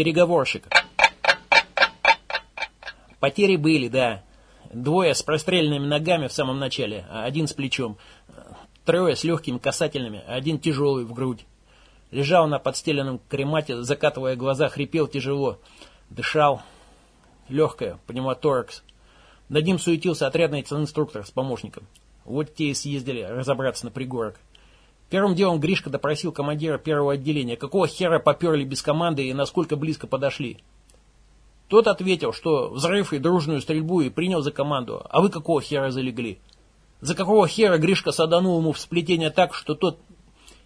Переговорщик. Потери были, да. Двое с простреленными ногами в самом начале, один с плечом. Трое с легкими касательными, один тяжелый в грудь. Лежал на подстеленном кремате, закатывая глаза, хрипел тяжело. Дышал. Легкое, пневмоторакс. Над ним суетился отрядный инструктор с помощником. Вот те и съездили разобраться на пригорок. Первым делом Гришка допросил командира первого отделения, какого хера поперли без команды и насколько близко подошли. Тот ответил, что взрыв и дружную стрельбу и принял за команду, а вы какого хера залегли? За какого хера Гришка саданул ему в сплетение так, что тот,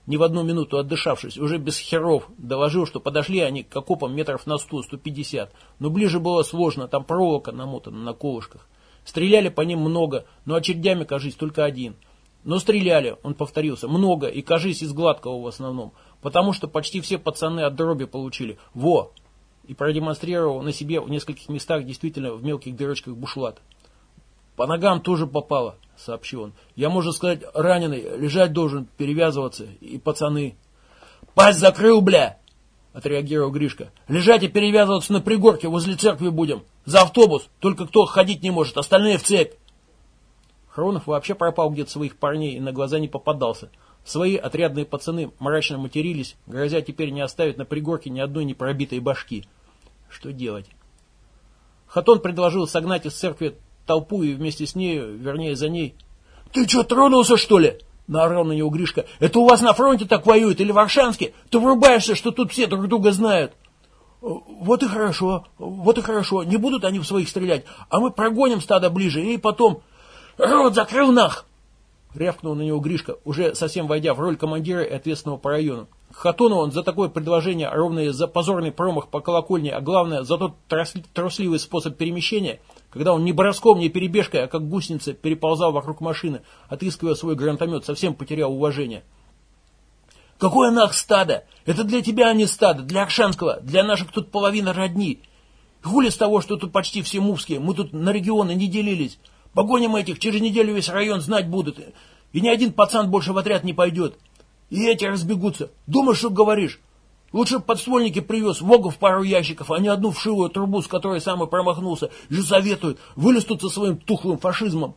не в одну минуту отдышавшись, уже без херов, доложил, что подошли они к окопам метров на сто, сто пятьдесят, но ближе было сложно, там проволока намотана на колышках. Стреляли по ним много, но очередями, кажись, только один. Но стреляли, он повторился, много и, кажись, из гладкого в основном, потому что почти все пацаны от дроби получили. Во! И продемонстрировал на себе в нескольких местах действительно в мелких дырочках бушлат. По ногам тоже попало, сообщил он. Я, можно сказать, раненый, лежать должен, перевязываться, и пацаны. Пасть закрыл, бля! Отреагировал Гришка. Лежать и перевязываться на пригорке возле церкви будем. За автобус. Только кто ходить не может, остальные в цепь. Хронов вообще пропал где-то своих парней и на глаза не попадался. Свои отрядные пацаны мрачно матерились, грозя теперь не оставить на пригорке ни одной непробитой башки. Что делать? Хатон предложил согнать из церкви толпу и вместе с нею, вернее за ней. «Ты что, тронулся, что ли?» — наорал на него Гришка. «Это у вас на фронте так воюют или в Аршанске? Ты врубаешься, что тут все друг друга знают». «Вот и хорошо, вот и хорошо. Не будут они в своих стрелять, а мы прогоним стадо ближе и потом...» «Рот закрыл нах!» Рявкнул на него Гришка, уже совсем войдя в роль командира и ответственного по району. Хатону он за такое предложение, ровно и за позорный промах по колокольне, а главное, за тот трусливый способ перемещения, когда он не броском, не перебежкой, а как гусеница переползал вокруг машины, отыскивая свой гранатомет, совсем потерял уважение. «Какое нах стадо? Это для тебя, а не стадо, для Акшанского, для наших тут половина родни. Хули с того, что тут почти все мувские, мы тут на регионы не делились. Погоним этих, через неделю весь район знать будут, и ни один пацан больше в отряд не пойдет». И эти разбегутся. Думаешь, что говоришь? Лучше подствольники привез, Вогов пару ящиков, а не одну вшивую трубу, с которой сам и промахнулся. И советуют, вылез тут со своим тухлым фашизмом.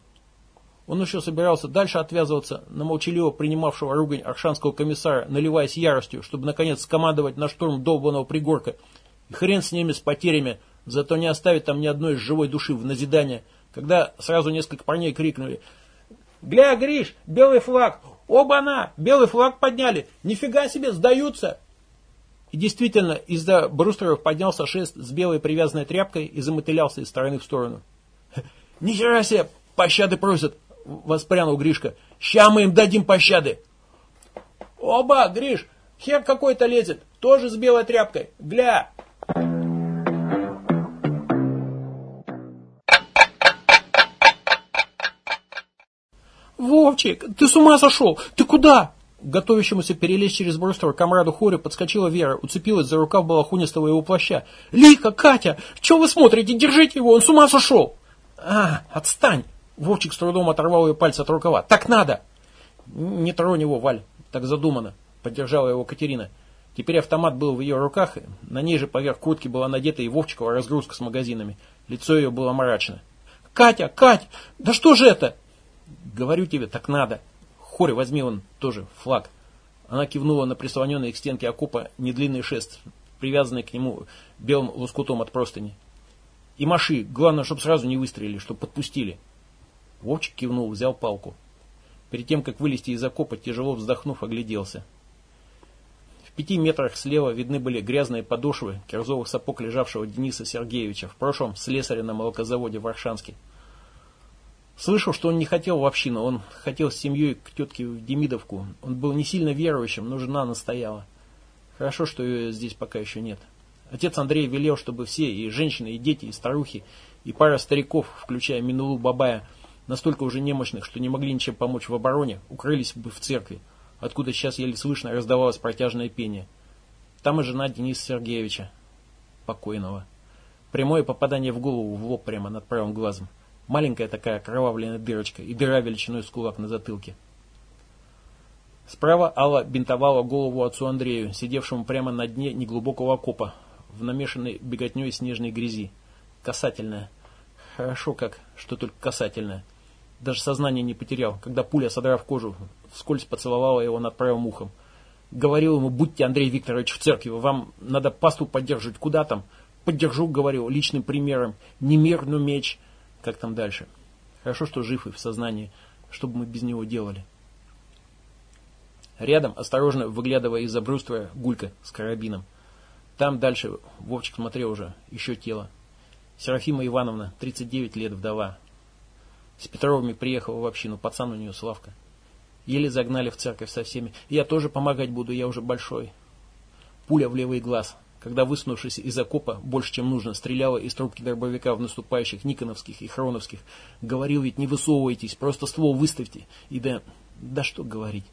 Он еще собирался дальше отвязываться на молчаливо принимавшего ругань аршанского комиссара, наливаясь яростью, чтобы наконец скомандовать на штурм долбанного пригорка. И хрен с ними, с потерями, зато не оставить там ни одной живой души в назидание, когда сразу несколько парней крикнули «Гля, Гриш, белый флаг! Оба-на! Белый флаг подняли! Нифига себе, сдаются!» И действительно, из-за брустеров поднялся шест с белой привязанной тряпкой и замотылялся из стороны в сторону. «Нихера себе! Пощады просят!» — воспрянул Гришка. «Ща мы им дадим пощады!» «Оба, Гриш! Хер какой-то лезет! Тоже с белой тряпкой! Гля!» «Вовчик, ты с ума сошел? Ты куда?» Готовящемуся перелезть через брустер комраду Хорю подскочила Вера, уцепилась за рукав балахунистого его плаща. «Лика, Катя, что вы смотрите? Держите его, он с ума сошел!» «А, отстань!» Вовчик с трудом оторвал ее пальцы от рукава. «Так надо!» «Не тронь его, Валь, так задумано», поддержала его Катерина. Теперь автомат был в ее руках, на ней же поверх куртки была надета и Вовчикова разгрузка с магазинами. Лицо ее было мрачно. «Катя, Кать, да что же это?» Говорю тебе, так надо. Хорь, возьми он тоже флаг. Она кивнула на прислоненный к стенке окопа недлинный шест, привязанный к нему белым лоскутом от простыни. И маши, главное, чтобы сразу не выстрелили, чтобы подпустили. Вовчик кивнул, взял палку. Перед тем, как вылезти из окопа, тяжело вздохнув, огляделся. В пяти метрах слева видны были грязные подошвы кирзовых сапог лежавшего Дениса Сергеевича, в прошлом слесаря на молокозаводе в Аршанске. Слышал, что он не хотел в общину, он хотел с семьей к тетке в Демидовку. Он был не сильно верующим, но жена настояла. Хорошо, что ее здесь пока еще нет. Отец Андрей велел, чтобы все, и женщины, и дети, и старухи, и пара стариков, включая Минулу Бабая, настолько уже немощных, что не могли ничем помочь в обороне, укрылись бы в церкви, откуда сейчас еле слышно раздавалось протяжное пение. Там и жена Дениса Сергеевича, покойного. Прямое попадание в голову, в лоб прямо над правым глазом. Маленькая такая кровавленная дырочка и дыра величиной с кулак на затылке. Справа Алла бинтовала голову отцу Андрею, сидевшему прямо на дне неглубокого окопа, в намешанной беготней снежной грязи. Касательная. Хорошо как, что только касательная. Даже сознание не потерял, когда пуля, содрав кожу, вскользь поцеловала его над правым ухом. Говорил ему, будьте, Андрей Викторович, в церкви, вам надо пасту поддерживать. Куда там? Поддержу, говорю, личным примером. Не мир, но меч. Как там дальше? Хорошо, что жив и в сознании. Что бы мы без него делали? Рядом, осторожно выглядывая из-за бруствера, гулька с карабином. Там дальше Вовчик смотрел уже, еще тело. Серафима Ивановна, 39 лет, вдова. С Петровыми приехала в общину, пацан у нее Славка. Еле загнали в церковь со всеми. Я тоже помогать буду, я уже большой. Пуля в левый глаз. Когда, высунувшись из окопа, больше, чем нужно, стреляла из трубки дробовика в наступающих Никоновских и Хроновских. Говорил ведь, не высовывайтесь, просто ствол выставьте. И да, да что говорить.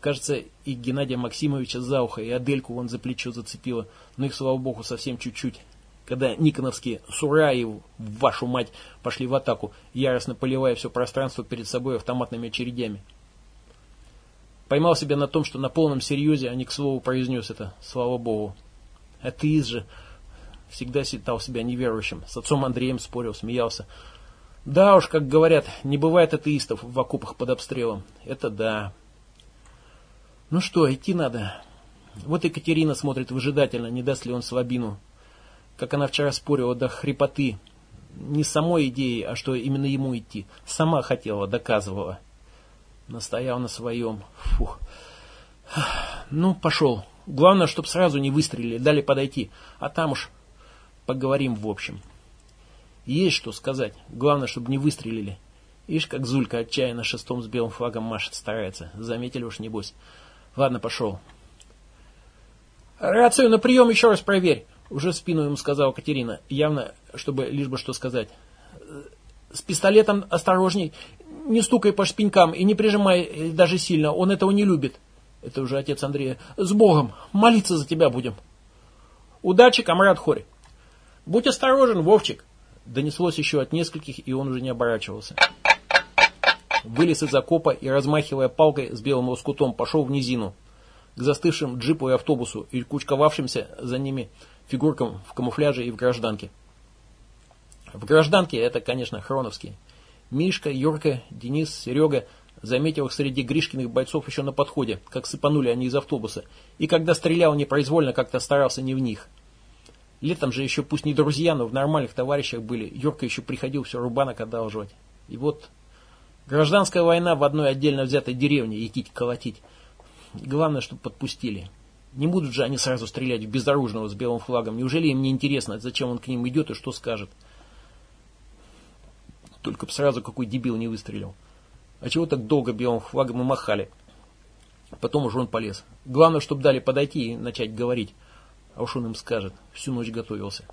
Кажется, и Геннадия Максимовича за ухо, и Адельку вон за плечо зацепило. Но их, слава богу, совсем чуть-чуть когда никоновские Сураи, вашу мать, пошли в атаку, яростно поливая все пространство перед собой автоматными очередями. Поймал себя на том, что на полном серьезе, а не к слову произнес это, слава богу. Атеист же всегда считал себя неверующим. С отцом Андреем спорил, смеялся. Да уж, как говорят, не бывает атеистов в окопах под обстрелом. Это да. Ну что, идти надо. Вот Екатерина смотрит выжидательно, не даст ли он слабину как она вчера спорила до хрипоты. Не самой идеей, а что именно ему идти. Сама хотела, доказывала. Настоял на своем. Фух. Ну, пошел. Главное, чтобы сразу не выстрелили, дали подойти. А там уж поговорим в общем. Есть что сказать. Главное, чтобы не выстрелили. Ишь, как Зулька отчаянно шестом с белым флагом машет, старается. Заметили уж, небось. Ладно, пошел. Рацию на прием еще раз проверь. Уже спину ему сказала Катерина, явно, чтобы лишь бы что сказать. С пистолетом осторожней, не стукай по шпенькам и не прижимай даже сильно, он этого не любит. Это уже отец Андрея. С Богом, молиться за тебя будем. Удачи, комрад Хори. Будь осторожен, Вовчик. Донеслось еще от нескольких, и он уже не оборачивался. Вылез из окопа и, размахивая палкой с белым лоскутом, пошел в низину, к застывшим джипу и автобусу и кучковавшимся за ними фигуркам в камуфляже и в гражданке. В гражданке это, конечно, хроновские. Мишка, Юрка, Денис, Серега заметил их среди Гришкиных бойцов еще на подходе, как сыпанули они из автобуса, и когда стрелял непроизвольно, как-то старался не в них. Летом же еще пусть не друзья, но в нормальных товарищах были. Юрка еще приходил все рубанок одалживать. И вот гражданская война в одной отдельно взятой деревне, идти колотить. Главное, чтобы подпустили. Не будут же они сразу стрелять в безоружного с белым флагом. Неужели им не интересно, зачем он к ним идет и что скажет? Только бы сразу какой дебил не выстрелил. А чего так долго белым флагом и махали? Потом уже он полез. Главное, чтобы дали подойти и начать говорить. А уж он им скажет. Всю ночь готовился.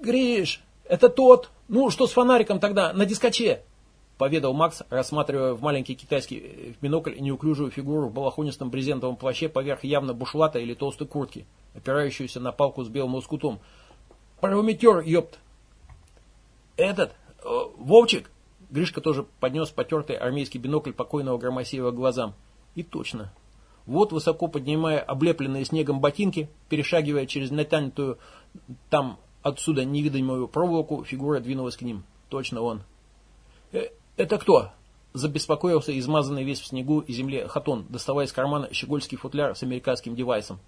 Гриш, это тот. Ну, что с фонариком тогда на дискоче? поведал Макс, рассматривая в маленький китайский э, бинокль неуклюжую фигуру в балахонистом брезентовом плаще поверх явно бушлата или толстой куртки, опирающуюся на палку с белым лоскутом. «Парометер, ёпт!» «Этот? Э, Вовчик?» Гришка тоже поднес потертый армейский бинокль покойного Громосеева глазам. И точно. Вот, высоко поднимая облепленные снегом ботинки, перешагивая через натянутую там отсюда невидимую проволоку, фигура двинулась к ним. Точно он. Э, «Это кто?» Забеспокоился измазанный весь в снегу и земле Хатон, доставая из кармана щегольский футляр с американским девайсом.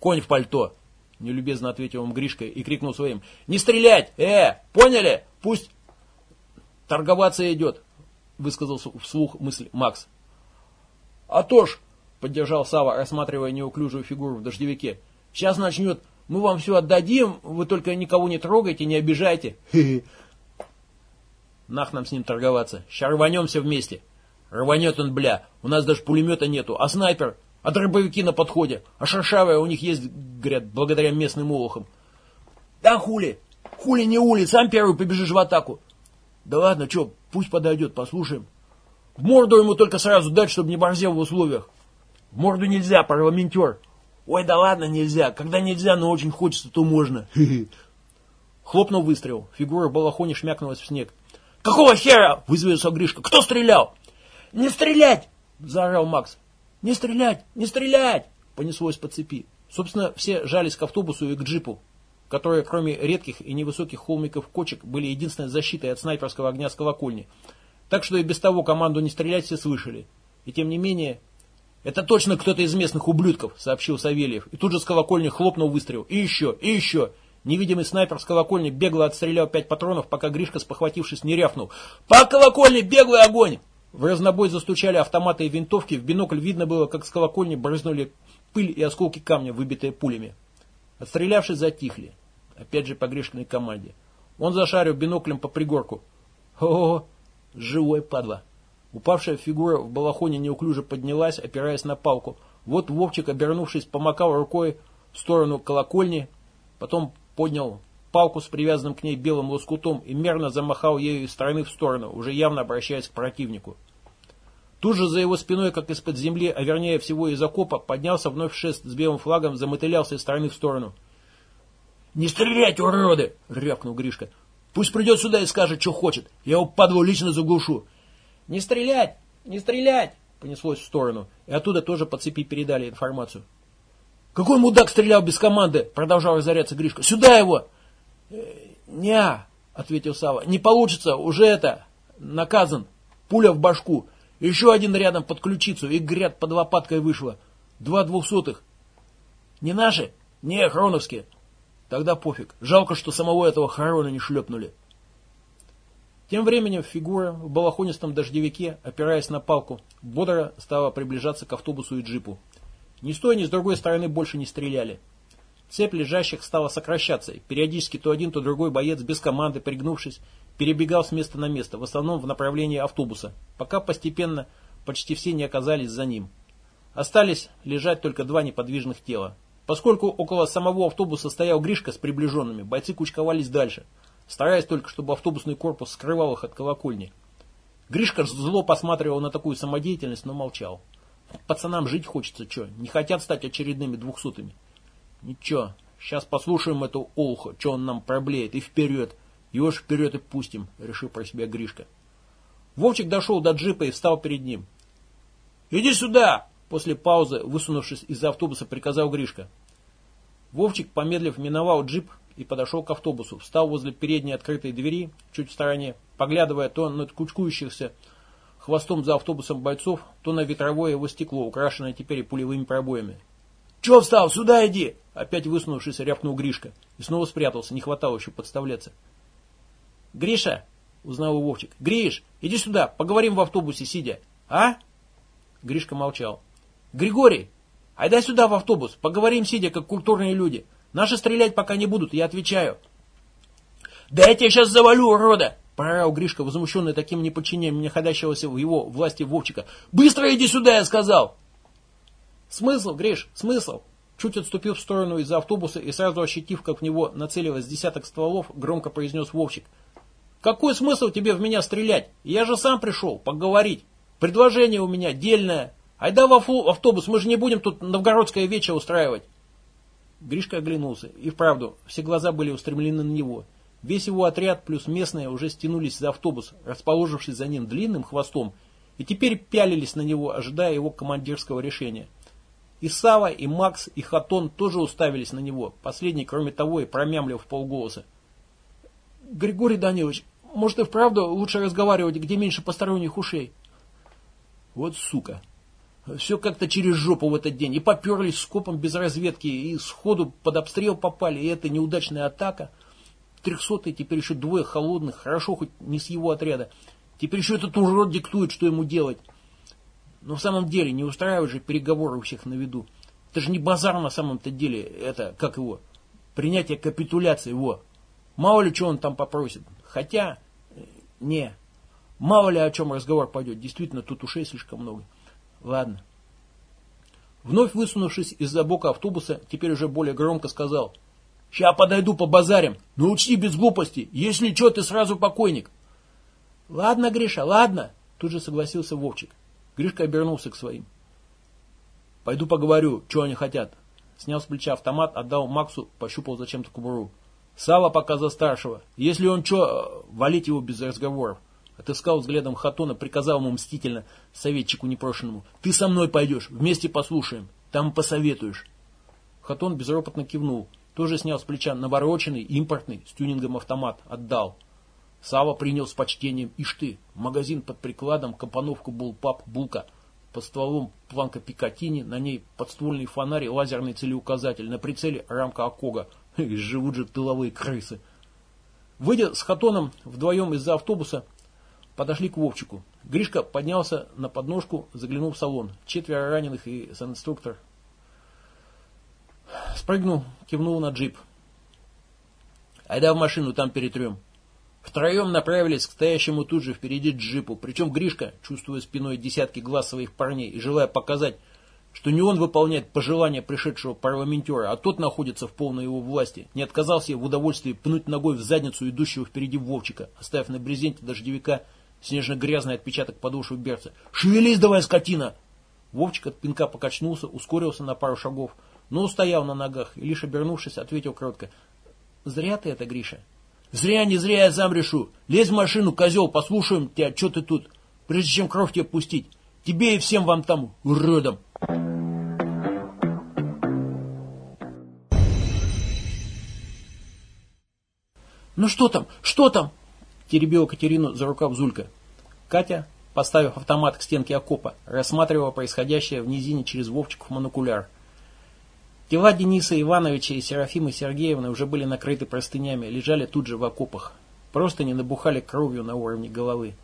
«Конь в пальто!» Нелюбезно ответил ему Гришка и крикнул своим. «Не стрелять! Э, поняли? Пусть торговаться идет!» Высказался вслух мысль Макс. «А то ж!» Поддержал Сава, рассматривая неуклюжую фигуру в дождевике. «Сейчас начнет. Мы вам все отдадим, вы только никого не трогайте, не обижайте. Нах нам с ним торговаться. Ща рванемся вместе. Рванет он, бля. У нас даже пулемета нету. А снайпер? А дробовики на подходе? А шершавая у них есть, говорят, благодаря местным улохам. Да хули? Хули не ули, сам первый побежишь в атаку. Да ладно, что, пусть подойдет, послушаем. В морду ему только сразу дать, чтобы не борзел в условиях. В морду нельзя, парламентер. Ой, да ладно, нельзя. Когда нельзя, но очень хочется, то можно. Хлопнул выстрел. Фигура в балахоне шмякнулась в снег. «Какого хера?» – вызвался Гришка. «Кто стрелял?» «Не стрелять!» – заорал Макс. «Не стрелять! Не стрелять!» понеслось по цепи. Собственно, все жались к автобусу и к джипу, которые, кроме редких и невысоких холмиков кочек, были единственной защитой от снайперского огня с колокольни. Так что и без того команду не стрелять все слышали. И тем не менее... «Это точно кто-то из местных ублюдков», — сообщил Савельев. И тут же с колокольни хлопнул выстрел. И еще, и еще. Невидимый снайпер с колокольни бегло отстрелял пять патронов, пока Гришка, спохватившись, не рявкнул. «По колокольне беглый огонь!» В разнобой застучали автоматы и винтовки. В бинокль видно было, как с колокольни брызнули пыль и осколки камня, выбитые пулями. Отстрелявшись, затихли. Опять же по Гришкиной команде. Он зашарил биноклем по пригорку. О, живой падла. Упавшая фигура в балахоне неуклюже поднялась, опираясь на палку. Вот Вовчик, обернувшись, помакал рукой в сторону колокольни, потом поднял палку с привязанным к ней белым лоскутом и мерно замахал ею из стороны в сторону, уже явно обращаясь к противнику. Тут же за его спиной, как из-под земли, а вернее всего из окопа, поднялся вновь шест с белым флагом, замотылялся из стороны в сторону. «Не стрелять, уроды!» — рявкнул Гришка. «Пусть придет сюда и скажет, что хочет. Я его падлу лично заглушу». «Не стрелять! Не стрелять!» — понеслось в сторону. И оттуда тоже по цепи передали информацию. «Какой мудак стрелял без команды?» — продолжал разоряться Гришка. «Сюда его!» «Э, «Не-а», ответил Сава. «Не получится, уже это, наказан. Пуля в башку». Еще один рядом под ключицу, и гряд под лопаткой вышло. Два двухсотых. Не наши? Не, хроновские. Тогда пофиг. Жалко, что самого этого Харона не шлепнули. Тем временем фигура в балахонистом дождевике, опираясь на палку, бодро стала приближаться к автобусу и джипу. Ни с той, ни с другой стороны больше не стреляли. Цепь лежащих стала сокращаться, и периодически то один, то другой боец без команды, пригнувшись, перебегал с места на место, в основном в направлении автобуса, пока постепенно почти все не оказались за ним. Остались лежать только два неподвижных тела. Поскольку около самого автобуса стоял Гришка с приближенными, бойцы кучковались дальше, стараясь только, чтобы автобусный корпус скрывал их от колокольни. Гришка зло посматривал на такую самодеятельность, но молчал. Пацанам жить хочется, что, не хотят стать очередными двухсотыми. Ничего, сейчас послушаем эту олху, что он нам проблеет, и вперед. Его ж вперед и пустим, решил про себя Гришка. Вовчик дошел до джипа и встал перед ним. «Иди сюда!» После паузы, высунувшись из автобуса, приказал Гришка. Вовчик, помедлив, миновал джип и подошел к автобусу. Встал возле передней открытой двери, чуть в стороне, поглядывая то на кучкующихся хвостом за автобусом бойцов, то на ветровое его стекло, украшенное теперь пулевыми пробоями. «Чего встал? Сюда иди!» Опять высунувшись, рявкнул Гришка. И снова спрятался, не хватало еще подставляться. «Гриша!» — узнал Вовчик. «Гриш, иди сюда, поговорим в автобусе, сидя». «А?» Гришка молчал. «Григорий, айдай сюда в автобус, поговорим, сидя, как культурные люди. Наши стрелять пока не будут, я отвечаю». «Да я тебя сейчас завалю, урода!» Прорал Гришка, возмущенный таким неподчинением находящегося в его власти Вовчика. «Быстро иди сюда, я сказал!» «Смысл, Гриш, смысл?» Чуть отступив в сторону из-за автобуса и сразу ощутив, как в него нацелилось десяток стволов, громко произнес Вовчик. Какой смысл тебе в меня стрелять? Я же сам пришел поговорить. Предложение у меня дельное. Айда в автобус, мы же не будем тут новгородское вече устраивать. Гришка оглянулся. И вправду, все глаза были устремлены на него. Весь его отряд плюс местные уже стянулись за автобус, расположившись за ним длинным хвостом, и теперь пялились на него, ожидая его командирского решения. И Сава, и Макс, и Хатон тоже уставились на него, последний, кроме того, и промямлил в полголоса. Григорий Данилович, может и вправду лучше разговаривать, где меньше посторонних ушей? Вот сука. Все как-то через жопу в этот день. И поперлись скопом без разведки, и сходу под обстрел попали, и это неудачная атака. Трехсотый, теперь еще двое холодных, хорошо хоть не с его отряда. Теперь еще этот урод диктует, что ему делать. Но в самом деле не устраивать же переговоры у всех на виду. Это же не базар на самом-то деле, это, как его, принятие капитуляции, его. Мало ли, что он там попросит. Хотя, э, не. Мало ли, о чем разговор пойдет. Действительно, тут ушей слишком много. Ладно. Вновь высунувшись из-за бока автобуса, теперь уже более громко сказал. «Ща подойду по базарям, но учти без глупости. Если что, ты сразу покойник». «Ладно, Гриша, ладно», тут же согласился Вовчик. Гришка обернулся к своим. «Пойду поговорю, что они хотят». Снял с плеча автомат, отдал Максу, пощупал зачем-то кубуру. Сава пока за старшего. Если он что, валить его без разговоров. Отыскал взглядом Хатона, приказал ему мстительно, советчику непрошенному. «Ты со мной пойдешь, вместе послушаем, там посоветуешь». Хатон безропотно кивнул. Тоже снял с плеча навороченный, импортный, с тюнингом автомат. Отдал. Сава принял с почтением. Ишь ты, магазин под прикладом, компоновку булпап, булка. Под стволом планка Пикатини, на ней подствольный фонарь, лазерный целеуказатель, на прицеле рамка Акога. Живут же тыловые крысы. Выйдя с Хатоном вдвоем из-за автобуса, подошли к Вовчику. Гришка поднялся на подножку, заглянул в салон. Четверо раненых и санинструктор Спрыгнул, кивнул на джип. Айда в машину, там перетрем. Втроем направились к стоящему тут же впереди джипу. Причем Гришка, чувствуя спиной десятки глаз своих парней и желая показать, что не он выполняет пожелания пришедшего парламентера, а тот находится в полной его власти, не отказался в удовольствии пнуть ногой в задницу идущего впереди Вовчика, оставив на брезенте дождевика снежно-грязный отпечаток подошвы берца. «Шевелись давай, скотина!» Вовчик от пинка покачнулся, ускорился на пару шагов, но устоял на ногах и лишь обернувшись, ответил кротко. «Зря ты это, Гриша». «Зря, не зря я сам решу. Лезь в машину, козел, послушаем тебя, что ты тут, прежде чем кровь тебе пустить. Тебе и всем вам там, уродам». «Ну что там? Что там?» Теребила Катерину за рукав Зулька. Катя, поставив автомат к стенке окопа, рассматривала происходящее в низине через Вовчиков монокуляр. Тела Дениса Ивановича и Серафимы Сергеевны уже были накрыты простынями, лежали тут же в окопах. Просто не набухали кровью на уровне головы.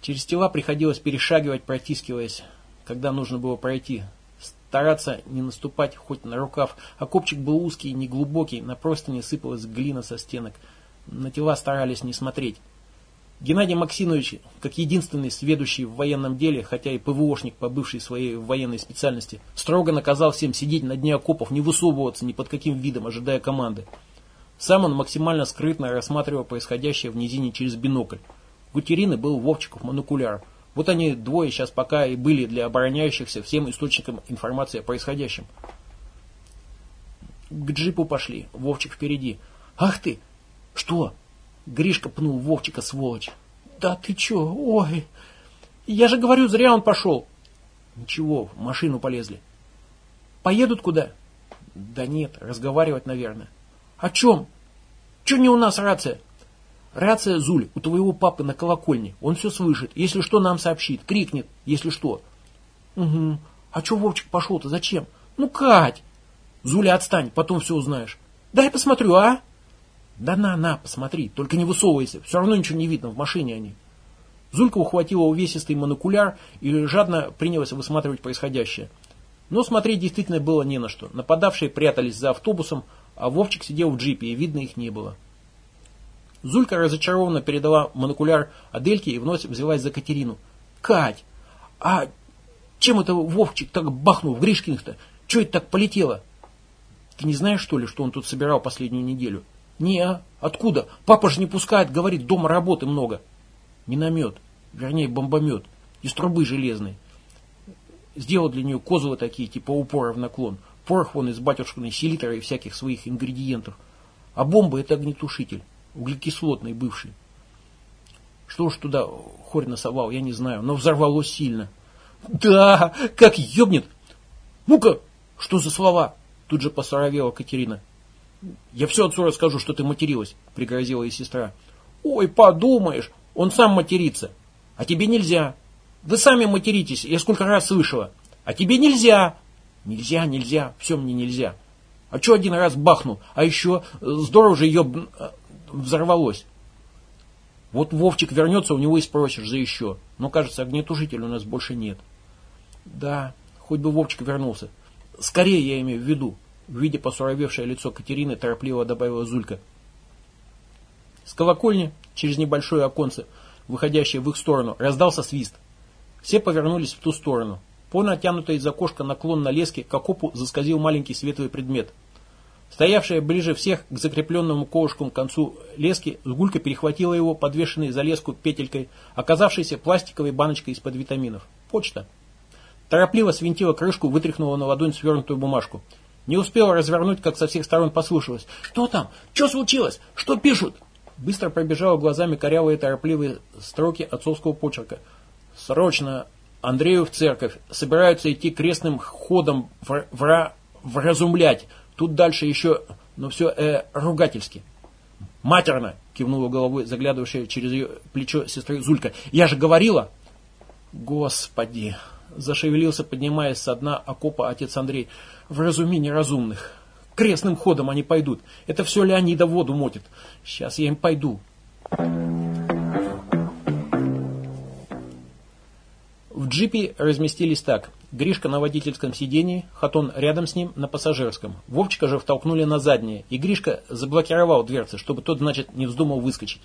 Через тела приходилось перешагивать, протискиваясь, когда нужно было пройти. Стараться не наступать хоть на рукав. Окопчик был узкий неглубокий, на простыни сыпалась глина со стенок. На тела старались не смотреть. Геннадий Максимович, как единственный сведущий в военном деле, хотя и ПВОшник по бывшей своей военной специальности, строго наказал всем сидеть на дне окопов, не высовываться ни под каким видом, ожидая команды. Сам он максимально скрытно рассматривал происходящее в низине через бинокль. У Терины был Вовчиков монокуляр. Вот они двое сейчас пока и были для обороняющихся всем источником информации о происходящем. К джипу пошли, Вовчик впереди. «Ах ты! Что?» Гришка пнул Вовчика, сволочь. Да ты че, ой. Я же говорю, зря он пошел. Ничего, в машину полезли. Поедут куда? Да нет, разговаривать, наверное. О чем? Че не у нас рация? Рация, Зуль, у твоего папы на колокольне. Он все слышит. Если что, нам сообщит. Крикнет, если что. Угу. А че Вовчик пошел-то? Зачем? Ну, Кать. Зуля, отстань, потом все узнаешь. Дай посмотрю, а? Да на, на, посмотри, только не высовывайся, все равно ничего не видно, в машине они. Зулька ухватила увесистый монокуляр и жадно принялась высматривать происходящее. Но смотреть действительно было не на что. Нападавшие прятались за автобусом, а Вовчик сидел в джипе, и видно их не было. Зулька разочарованно передала монокуляр Адельке и вновь взялась за Катерину. «Кать, а чем это Вовчик так бахнул в Гришкиных-то? Че это так полетело?» «Ты не знаешь, что ли, что он тут собирал последнюю неделю?» Не, а? Откуда? Папа же не пускает, говорит, дома работы много. Миномет, вернее бомбомет, из трубы железной. Сделал для нее козлы такие, типа упора в наклон. Порох вон из батюшкиной селитры и всяких своих ингредиентов. А бомба это огнетушитель, углекислотный бывший. Что ж туда хорь насовал, я не знаю, но взорвалось сильно. Да, как ёбнет! Ну-ка, что за слова? Тут же посоровела Катерина. «Я все отцу расскажу, что ты материлась», — пригрозила ей сестра. «Ой, подумаешь, он сам матерится. А тебе нельзя. Вы сами материтесь, я сколько раз слышала. А тебе нельзя. Нельзя, нельзя, все мне нельзя. А что один раз бахнул, а еще здорово же ее взорвалось. Вот Вовчик вернется, у него и спросишь за еще. Но, кажется, огнетушителя у нас больше нет. Да, хоть бы Вовчик вернулся. Скорее я имею в виду. Видя посуровевшее лицо Катерины, торопливо добавила Зулька. С колокольни, через небольшое оконце, выходящее в их сторону, раздался свист. Все повернулись в ту сторону. По натянутой из окошка наклон на леске к окопу заскользил маленький светлый предмет. Стоявшая ближе всех к закрепленному колышком концу лески, Сгулька перехватила его, подвешенный за леску петелькой, оказавшейся пластиковой баночкой из-под витаминов. Почта. Торопливо свинтила крышку, вытряхнула на ладонь свернутую бумажку. Не успела развернуть, как со всех сторон послушалось. «Что там? Что случилось? Что пишут?» Быстро пробежал глазами корявые торопливые строки отцовского почерка. «Срочно! Андрею в церковь! Собираются идти крестным ходом в, в, вразумлять! Тут дальше еще, но все э, ругательски!» «Матерно!» — кивнула головой заглядывающая через ее плечо сестры Зулька. «Я же говорила!» «Господи!» — зашевелился, поднимаясь со дна окопа отец Андрей. «Вразуми неразумных! Крестным ходом они пойдут! Это все Леонида воду мотит! Сейчас я им пойду!» В джипе разместились так. Гришка на водительском сидении, Хатон рядом с ним на пассажирском. Вовчика же втолкнули на заднее, и Гришка заблокировал дверцы, чтобы тот, значит, не вздумал выскочить.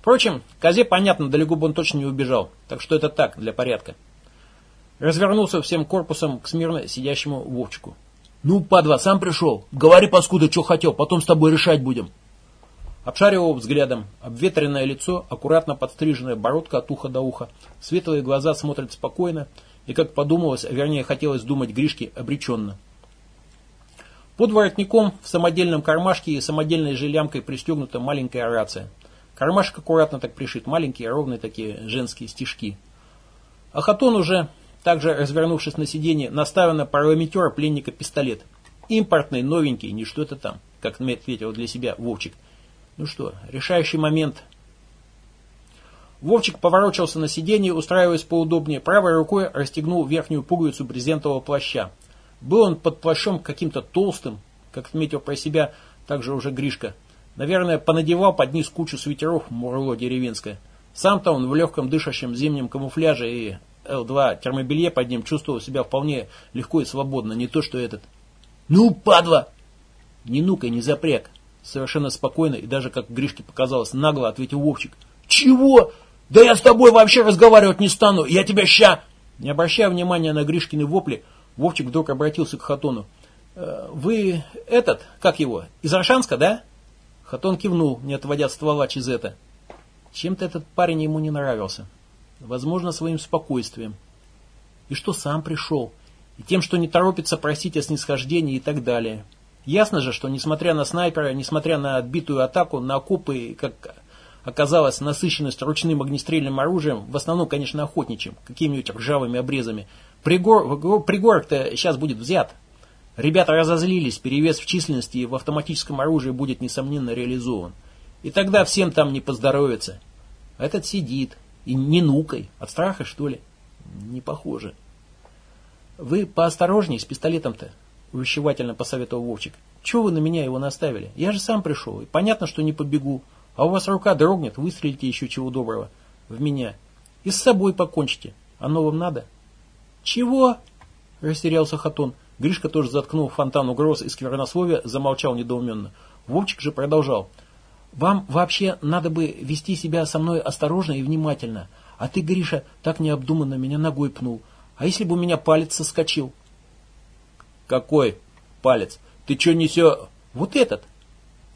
Впрочем, козе, понятно, далеко бы он точно не убежал, так что это так, для порядка. Развернулся всем корпусом к смирно сидящему Вовчику. «Ну, падла, сам пришел. Говори, паскуда, что хотел, потом с тобой решать будем». Обшаривал взглядом. Обветренное лицо, аккуратно подстриженная бородка от уха до уха. Светлые глаза смотрят спокойно. И, как подумалось, вернее хотелось думать Гришке, обреченно. Под воротником в самодельном кармашке и самодельной же лямкой пристегнута маленькая рация. Кармашек аккуратно так пришит, маленькие ровные такие женские стежки. А Хатон уже, также развернувшись на сиденье, наставил на парламентера пленника пистолет. Импортный, новенький, не что это там, как ответил для себя Вовчик. Ну что, решающий момент. Вовчик поворочился на сиденье, устраиваясь поудобнее, правой рукой расстегнул верхнюю пуговицу брезентового плаща. Был он под плащом каким-то толстым, как отметил про себя также уже Гришка. Наверное, понадевал под низ кучу свитеров мурло деревенское. Сам-то он в легком дышащем зимнем камуфляже и Л-2 термобелье под ним чувствовал себя вполне легко и свободно, не то что этот. «Ну, падла!» «Не ну-ка, не запряг!» Совершенно спокойно и даже, как Гришке показалось, нагло ответил Вовчик. «Чего? Да я с тобой вообще разговаривать не стану, я тебя ща...» Не обращая внимания на Гришкины вопли, Вовчик вдруг обратился к Хатону. «Э, «Вы этот, как его, из Аршанска, да?» Хатон кивнул, не отводя ствола Чизета. Чем-то этот парень ему не нравился. Возможно, своим спокойствием. И что сам пришел. И тем, что не торопится просить о снисхождении и так далее. Ясно же, что несмотря на снайпера, несмотря на отбитую атаку, на окопы, как оказалось, насыщенность ручным огнестрельным оружием, в основном, конечно, охотничьим, какими-нибудь ржавыми обрезами, пригор, пригорок-то сейчас будет взят. Ребята разозлились, перевес в численности в автоматическом оружии будет, несомненно, реализован. И тогда всем там не поздоровится. Этот сидит, и не нукой, от страха, что ли? Не похоже. Вы поосторожней с пистолетом-то, увещевательно посоветовал Вовчик. Чего вы на меня его наставили? Я же сам пришел, и понятно, что не побегу. А у вас рука дрогнет, выстрелите еще чего доброго в меня. И с собой покончите. Оно вам надо? Чего? Растерялся Хатон. Гришка тоже заткнул фонтан угроз и сквернословия, замолчал недоуменно. Вовчик же продолжал. Вам вообще надо бы вести себя со мной осторожно и внимательно. А ты, Гриша, так необдуманно меня ногой пнул. А если бы у меня палец соскочил? Какой палец? Ты что несешь? Вот этот.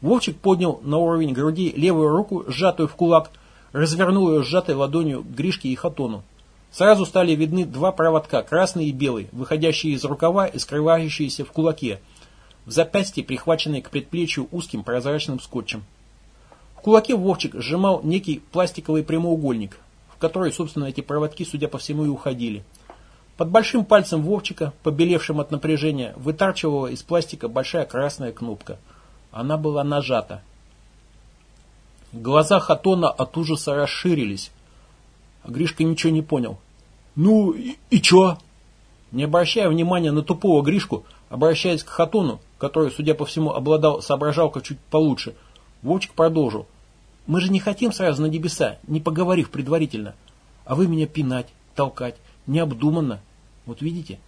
Вовчик поднял на уровень груди левую руку, сжатую в кулак, развернул ее сжатой ладонью Гришке и Хатону. Сразу стали видны два проводка, красный и белый, выходящие из рукава и скрывающиеся в кулаке, в запястье прихваченные к предплечью узким прозрачным скотчем. В кулаке Вовчик сжимал некий пластиковый прямоугольник, в который, собственно, эти проводки, судя по всему, и уходили. Под большим пальцем Вовчика, побелевшим от напряжения, вытарчивала из пластика большая красная кнопка. Она была нажата. Глаза Хатона от ужаса расширились. А Гришка ничего не понял. «Ну и, и чё?» Не обращая внимания на тупого Гришку, обращаясь к Хатону, который, судя по всему, обладал соображалкой чуть получше, Вовчик продолжил. «Мы же не хотим сразу на небеса, не поговорив предварительно. А вы меня пинать, толкать, необдуманно. Вот видите?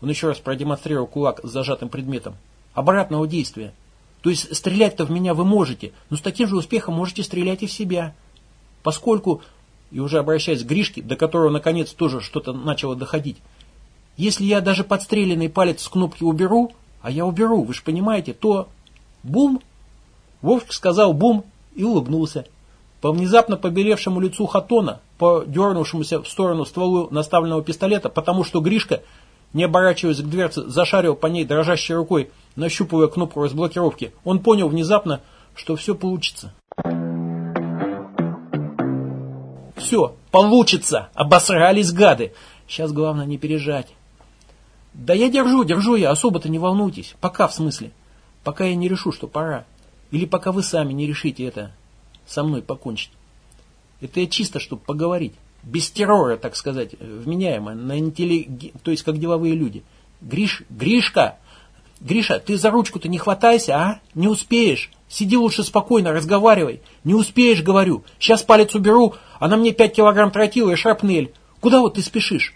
Он еще раз продемонстрировал кулак с зажатым предметом. Обратного действия. То есть стрелять-то в меня вы можете, но с таким же успехом можете стрелять и в себя. Поскольку, и уже обращаясь к Гришке, до которого наконец тоже что-то начало доходить, если я даже подстреленный палец с кнопки уберу, а я уберу, вы же понимаете, то бум! Вовчик сказал бум и улыбнулся. По внезапно побелевшему лицу Хатона, по дернувшемуся в сторону стволу наставленного пистолета, потому что Гришка, не оборачиваясь к дверце, зашарил по ней дрожащей рукой, нащупывая кнопку разблокировки, он понял внезапно, что все получится. все, получится! Обосрались гады! Сейчас главное не пережать. Да я держу, держу я, особо-то не волнуйтесь. Пока, в смысле. Пока я не решу, что пора. Или пока вы сами не решите это со мной покончить. Это я чисто, чтобы поговорить. Без террора, так сказать, вменяемо, на интелли... то есть как деловые люди. Гриш, Гришка, Гриша, ты за ручку-то не хватайся, а? Не успеешь. Сиди лучше спокойно, разговаривай. Не успеешь, говорю. Сейчас палец уберу, а на мне пять килограмм тротила и шрапнель. Куда вот ты спешишь?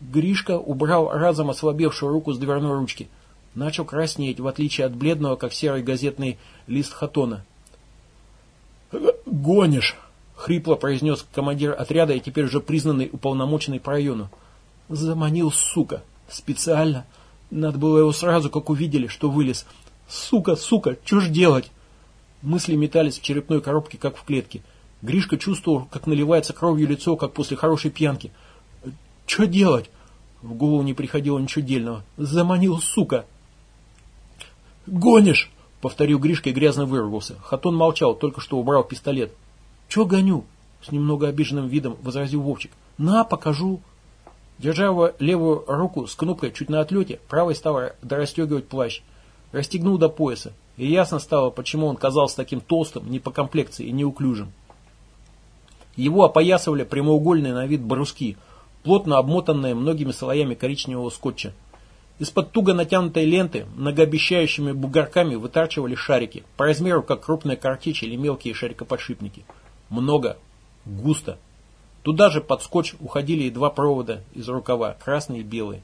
Гришка убрал разом ослабевшую руку с дверной ручки. Начал краснеть, в отличие от бледного, как серый газетный лист хатона. «Гонишь!» — хрипло произнес командир отряда и теперь уже признанный уполномоченный по району. «Заманил, сука! Специально! Надо было его сразу, как увидели, что вылез. Сука, сука, что ж делать?» Мысли метались в черепной коробке, как в клетке. Гришка чувствовал, как наливается кровью лицо, как после хорошей пьянки — что делать? В голову не приходило ничего дельного. Заманил, сука. Гонишь! Повторил Гришка и грязно выругался. Хатон молчал, только что убрал пистолет. Че гоню? С немного обиженным видом возразил Вовчик. На, покажу. Держа его левую руку с кнопкой чуть на отлете, правой стал дорастегивать плащ. Расстегнул до пояса. И ясно стало, почему он казался таким толстым, не по комплекции и неуклюжим. Его опоясывали прямоугольные на вид бруски, плотно обмотанная многими слоями коричневого скотча. Из-под туго натянутой ленты многообещающими бугорками вытарчивали шарики, по размеру как крупная картечь или мелкие шарикоподшипники. Много, густо. Туда же под скотч уходили и два провода из рукава, красный и белый.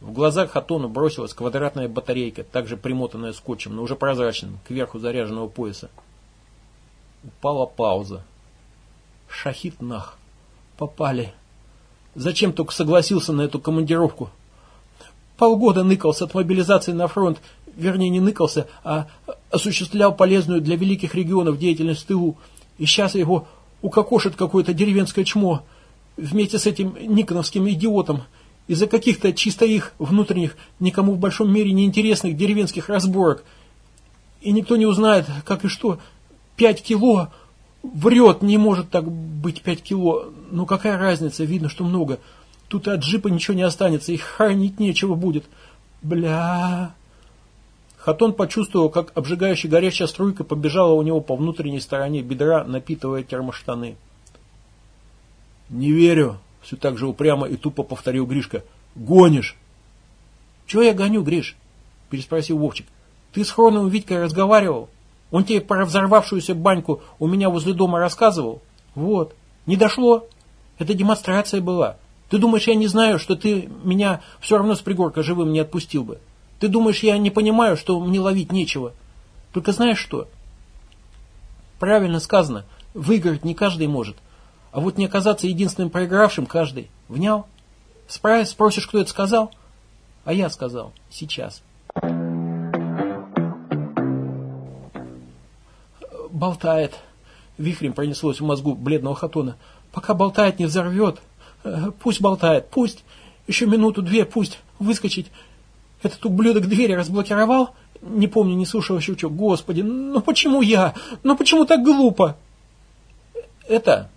В глазах Хатону бросилась квадратная батарейка, также примотанная скотчем, но уже прозрачным, кверху заряженного пояса. Упала пауза. Шахид нах. Попали. Зачем только согласился на эту командировку? Полгода ныкался от мобилизации на фронт, вернее не ныкался, а осуществлял полезную для великих регионов деятельность в тылу. И сейчас его укокошит какое-то деревенское чмо вместе с этим никоновским идиотом из-за каких-то чисто их внутренних, никому в большом мире не интересных деревенских разборок. И никто не узнает, как и что. Пять кило Врет, не может так быть пять кило. Ну какая разница, видно, что много. Тут от джипа ничего не останется, и хранить нечего будет. Бля... Хатон почувствовал, как обжигающая горячая струйка побежала у него по внутренней стороне бедра, напитывая термоштаны. «Не верю», — все так же упрямо и тупо повторил Гришка. «Гонишь!» «Чего я гоню, Гриш?» — переспросил Вовчик. «Ты с Хроновым Витькой разговаривал?» Он тебе про взорвавшуюся баньку у меня возле дома рассказывал? Вот. Не дошло? Это демонстрация была. Ты думаешь, я не знаю, что ты меня все равно с пригорка живым не отпустил бы? Ты думаешь, я не понимаю, что мне ловить нечего? Только знаешь что? Правильно сказано. Выиграть не каждый может. А вот не оказаться единственным проигравшим каждый. Внял? Справись, спросишь, кто это сказал? А я сказал. Сейчас. болтает. Вихрем пронеслось в мозгу бледного хатона. Пока болтает, не взорвет. Пусть болтает, пусть. Еще минуту-две, пусть. Выскочить. Этот ублюдок двери разблокировал? Не помню, не слушал еще что. Господи, ну почему я? Ну почему так глупо? Это...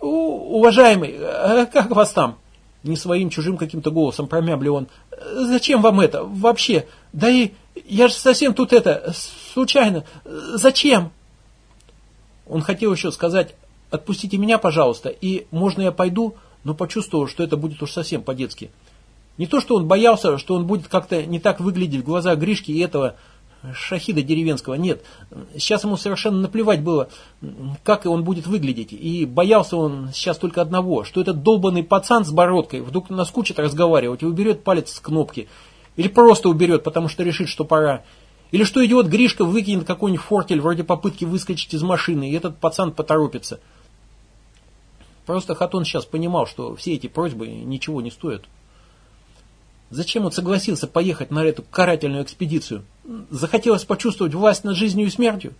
Уважаемый, а как вас там? Не своим чужим каким-то голосом промямлил он. Зачем вам это? Вообще? Да и я же совсем тут это... Случайно. Зачем? Он хотел еще сказать, отпустите меня, пожалуйста, и можно я пойду, но почувствовал, что это будет уж совсем по-детски. Не то, что он боялся, что он будет как-то не так выглядеть в глазах Гришки и этого шахида деревенского. Нет, сейчас ему совершенно наплевать было, как он будет выглядеть. И боялся он сейчас только одного, что этот долбанный пацан с бородкой вдруг наскучит разговаривать и уберет палец с кнопки. Или просто уберет, потому что решит, что пора. Или что идиот Гришка выкинет какой-нибудь фортель вроде попытки выскочить из машины, и этот пацан поторопится. Просто Хатон сейчас понимал, что все эти просьбы ничего не стоят. Зачем он согласился поехать на эту карательную экспедицию? Захотелось почувствовать власть над жизнью и смертью?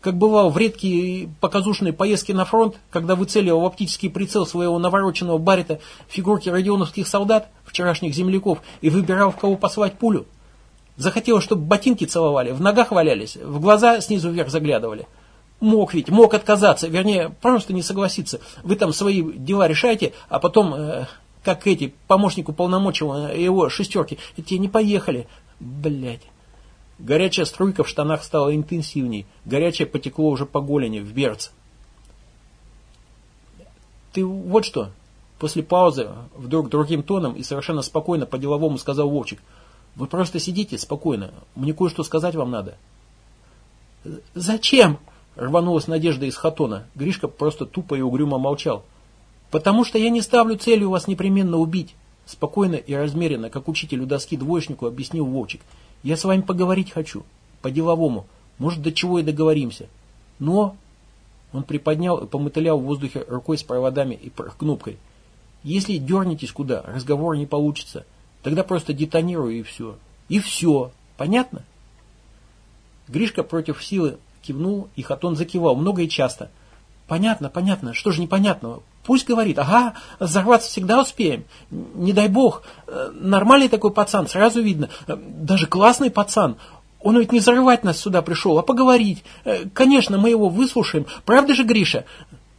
Как бывало в редкие показушные поездки на фронт, когда выцеливал в оптический прицел своего навороченного барита фигурки родионовских солдат, вчерашних земляков, и выбирал, в кого послать пулю? Захотелось, чтобы ботинки целовали, в ногах валялись, в глаза снизу вверх заглядывали. Мог ведь, мог отказаться, вернее, просто не согласиться. Вы там свои дела решайте, а потом, э, как эти, помощнику полномочия его шестерки, те не поехали. Блять. Горячая струйка в штанах стала интенсивней. Горячее потекло уже по голени, в берц. Ты вот что, после паузы, вдруг другим тоном и совершенно спокойно по-деловому сказал Вовчик. Вы просто сидите спокойно, мне кое-что сказать вам надо. Зачем? Рванулась Надежда из хатона. Гришка просто тупо и угрюмо молчал. «Потому что я не ставлю целью вас непременно убить», спокойно и размеренно, как учитель у доски двоечнику, объяснил Вовчик. «Я с вами поговорить хочу. По-деловому. Может, до чего и договоримся. Но...» Он приподнял и помотылял в воздухе рукой с проводами и кнопкой. «Если дернетесь куда, разговор не получится. Тогда просто детонирую и все. И все. Понятно?» Гришка против силы Кивнул, и Хатон закивал, много и часто. Понятно, понятно, что же непонятного? Пусть говорит, ага, взорваться всегда успеем. Не дай бог, э, нормальный такой пацан, сразу видно, э, даже классный пацан. Он ведь не взрывать нас сюда пришел, а поговорить. Э, конечно, мы его выслушаем, правда же, Гриша?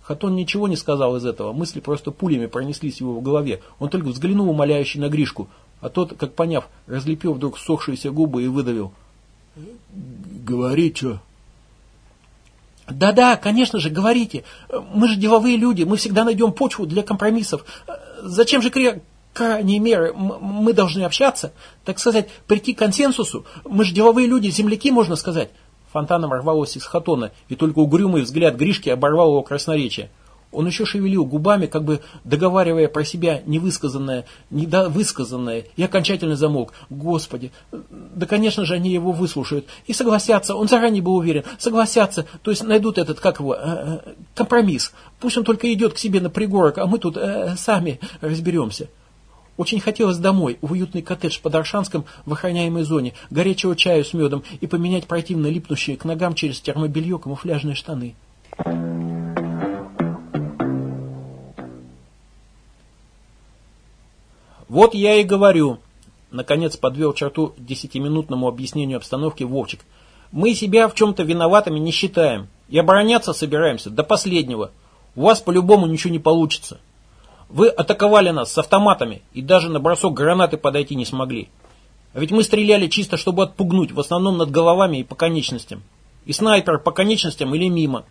Хатон ничего не сказал из этого, мысли просто пулями пронеслись в его голове. Он только взглянул умоляюще на Гришку, а тот, как поняв, разлепил вдруг сохшиеся губы и выдавил. «Говори, что?» Да-да, конечно же, говорите. Мы же деловые люди, мы всегда найдем почву для компромиссов. Зачем же крайние меры? Мы должны общаться, так сказать, прийти к консенсусу. Мы же деловые люди, земляки, можно сказать. Фонтаном рвалось из хатона, и только угрюмый взгляд Гришки оборвал его красноречие. Он еще шевелил губами, как бы договаривая про себя невысказанное, недовысказанное, и окончательно замолк. Господи, да, конечно же, они его выслушают и согласятся, он заранее был уверен, согласятся, то есть найдут этот, как его, э, э, компромисс. Пусть он только идет к себе на пригорок, а мы тут э, сами разберемся. Очень хотелось домой, в уютный коттедж под Аршанском в охраняемой зоне, горячего чаю с медом и поменять противно липнущие к ногам через термобелье камуфляжные штаны. Вот я и говорю, наконец подвел черту десятиминутному объяснению обстановки Вовчик. Мы себя в чем-то виноватыми не считаем. И обороняться собираемся до последнего. У вас по-любому ничего не получится. Вы атаковали нас с автоматами и даже на бросок гранаты подойти не смогли. А ведь мы стреляли чисто, чтобы отпугнуть, в основном над головами и по конечностям. И снайпер по конечностям или мимо.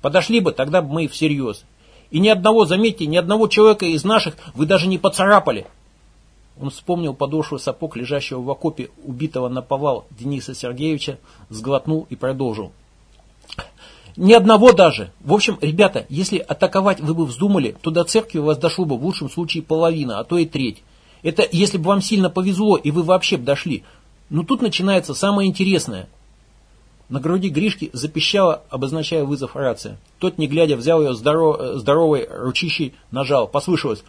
Подошли бы, тогда бы мы всерьез. И ни одного, заметьте, ни одного человека из наших вы даже не поцарапали. Он вспомнил подошву сапог, лежащего в окопе убитого на повал Дениса Сергеевича, сглотнул и продолжил. Ни одного даже. В общем, ребята, если атаковать вы бы вздумали, то до церкви вас дошло бы в лучшем случае половина, а то и треть. Это если бы вам сильно повезло и вы вообще бы дошли. Но тут начинается самое интересное. На груди Гришки запищала, обозначая вызов рация. Тот, не глядя, взял ее здоров, здоровой ручищей, нажал. Послышалось.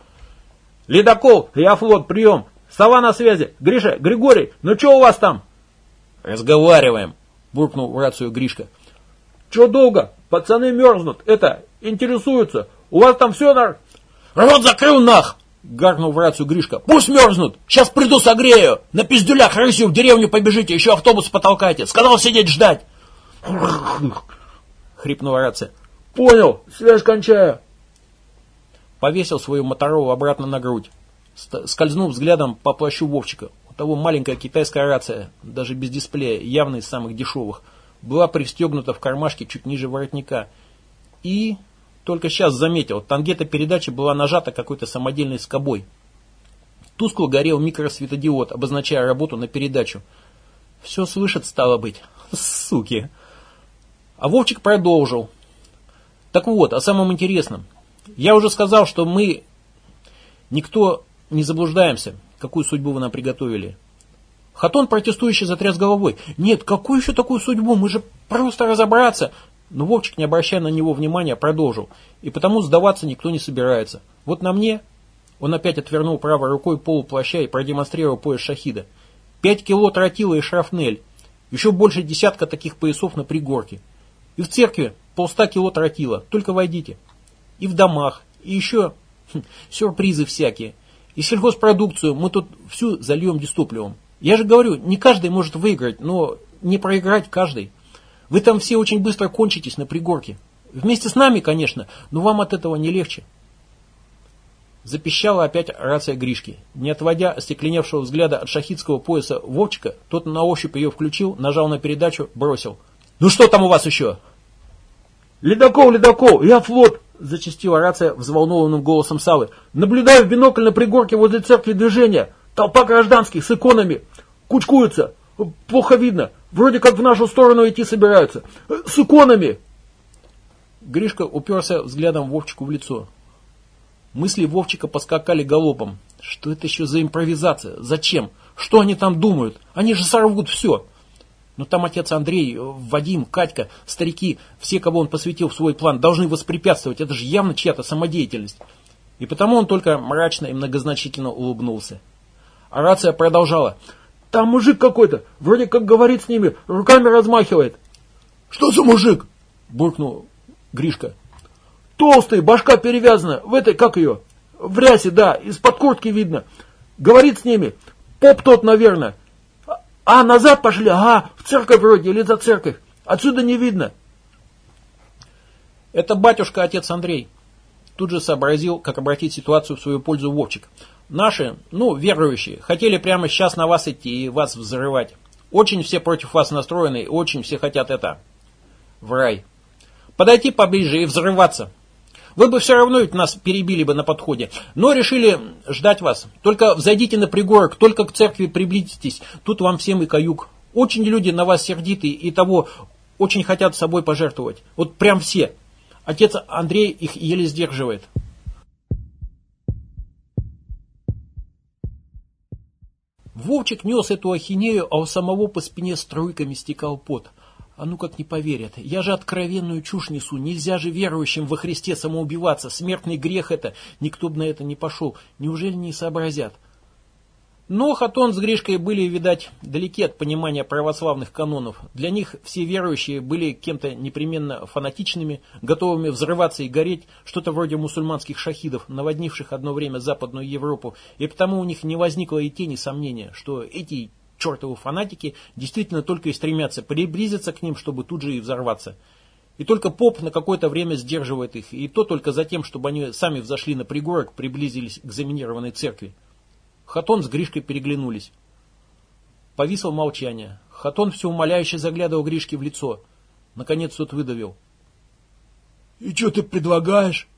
«Ледокол, я флот, прием! Сова на связи! Гриша, Григорий, ну что у вас там?» «Разговариваем», буркнул в рацию Гришка. «Че долго? Пацаны мерзнут. Это, интересуются. У вас там все на...» «Рот закрыл нах!» гаркнул в рацию Гришка. «Пусть мерзнут! Сейчас приду согрею! На пиздюлях рысью в деревню побежите, еще автобус потолкайте! Сказал сидеть ждать!» Хрипнула рация. «Понял, связь кончаю!» Повесил свою Моторолу обратно на грудь. Скользнул взглядом по плащу Вовчика. У того маленькая китайская рация, даже без дисплея, явно из самых дешевых, была пристегнута в кармашке чуть ниже воротника. И только сейчас заметил, тангета передачи была нажата какой-то самодельной скобой. Тускло горел микросветодиод, обозначая работу на передачу. Все слышат, стало быть. Суки. А Вовчик продолжил. Так вот, о самом интересном. Я уже сказал, что мы никто не заблуждаемся, какую судьбу вы нам приготовили. Хатон протестующий затряс головой. Нет, какую еще такую судьбу? Мы же просто разобраться. Но Вовчик, не обращая на него внимания, продолжил. И потому сдаваться никто не собирается. Вот на мне... Он опять отвернул правой рукой полуплаща и продемонстрировал пояс шахида. Пять кило тротила и шрафнель. Еще больше десятка таких поясов на пригорке. И в церкви полста кило тротила. Только войдите и в домах, и еще хм, сюрпризы всякие. И сельхозпродукцию мы тут всю зальем дистопливом. Я же говорю, не каждый может выиграть, но не проиграть каждый. Вы там все очень быстро кончитесь на пригорке. Вместе с нами, конечно, но вам от этого не легче. Запищала опять рация Гришки. Не отводя остекленевшего взгляда от шахидского пояса Вовчика, тот на ощупь ее включил, нажал на передачу, бросил. «Ну что там у вас еще?» «Ледокол, ледокол, я флот!» Зачастила рация взволнованным голосом Савы. «Наблюдаю в бинокль на пригорке возле церкви движения. Толпа гражданских с иконами. Кучкуются. Плохо видно. Вроде как в нашу сторону идти собираются. С иконами!» Гришка уперся взглядом Вовчику в лицо. Мысли Вовчика поскакали галопом. Что это еще за импровизация? Зачем? Что они там думают? Они же сорвут все. Но там отец Андрей, Вадим, Катька, старики, все, кого он посвятил в свой план, должны воспрепятствовать. Это же явно чья-то самодеятельность. И потому он только мрачно и многозначительно улыбнулся. А рация продолжала. Там мужик какой-то, вроде как говорит с ними, руками размахивает. Что за мужик? Буркнул Гришка. Толстый, башка перевязана, в этой, как ее, в рясе, да, из-под куртки видно. Говорит с ними, поп тот, наверное. А, назад пошли, ага, в церковь вроде, или за церковь. Отсюда не видно. Это батюшка, отец Андрей. Тут же сообразил, как обратить ситуацию в свою пользу Вовчик. Наши, ну, верующие, хотели прямо сейчас на вас идти и вас взрывать. Очень все против вас настроены, очень все хотят это. В рай. Подойти поближе и взрываться. Вы бы все равно ведь нас перебили бы на подходе. Но решили ждать вас. Только взойдите на пригорок, только к церкви приблизитесь. Тут вам всем и каюк. Очень люди на вас сердиты и того очень хотят собой пожертвовать. Вот прям все. Отец Андрей их еле сдерживает. Вовчик нес эту ахинею, а у самого по спине струйками стекал пот. А ну как не поверят. Я же откровенную чушь несу. Нельзя же верующим во Христе самоубиваться. Смертный грех это. Никто бы на это не пошел. Неужели не сообразят? Но Хатон с Гришкой были, видать, далеки от понимания православных канонов. Для них все верующие были кем-то непременно фанатичными, готовыми взрываться и гореть, что-то вроде мусульманских шахидов, наводнивших одно время Западную Европу, и потому у них не возникло и тени сомнения, что эти чертовы фанатики действительно только и стремятся приблизиться к ним, чтобы тут же и взорваться. И только поп на какое-то время сдерживает их, и то только за тем, чтобы они сами взошли на пригорок, приблизились к заминированной церкви. Хатон с Гришкой переглянулись. Повисло молчание. Хатон все умоляюще заглядывал Гришке в лицо. Наконец тот выдавил. «И что ты предлагаешь?»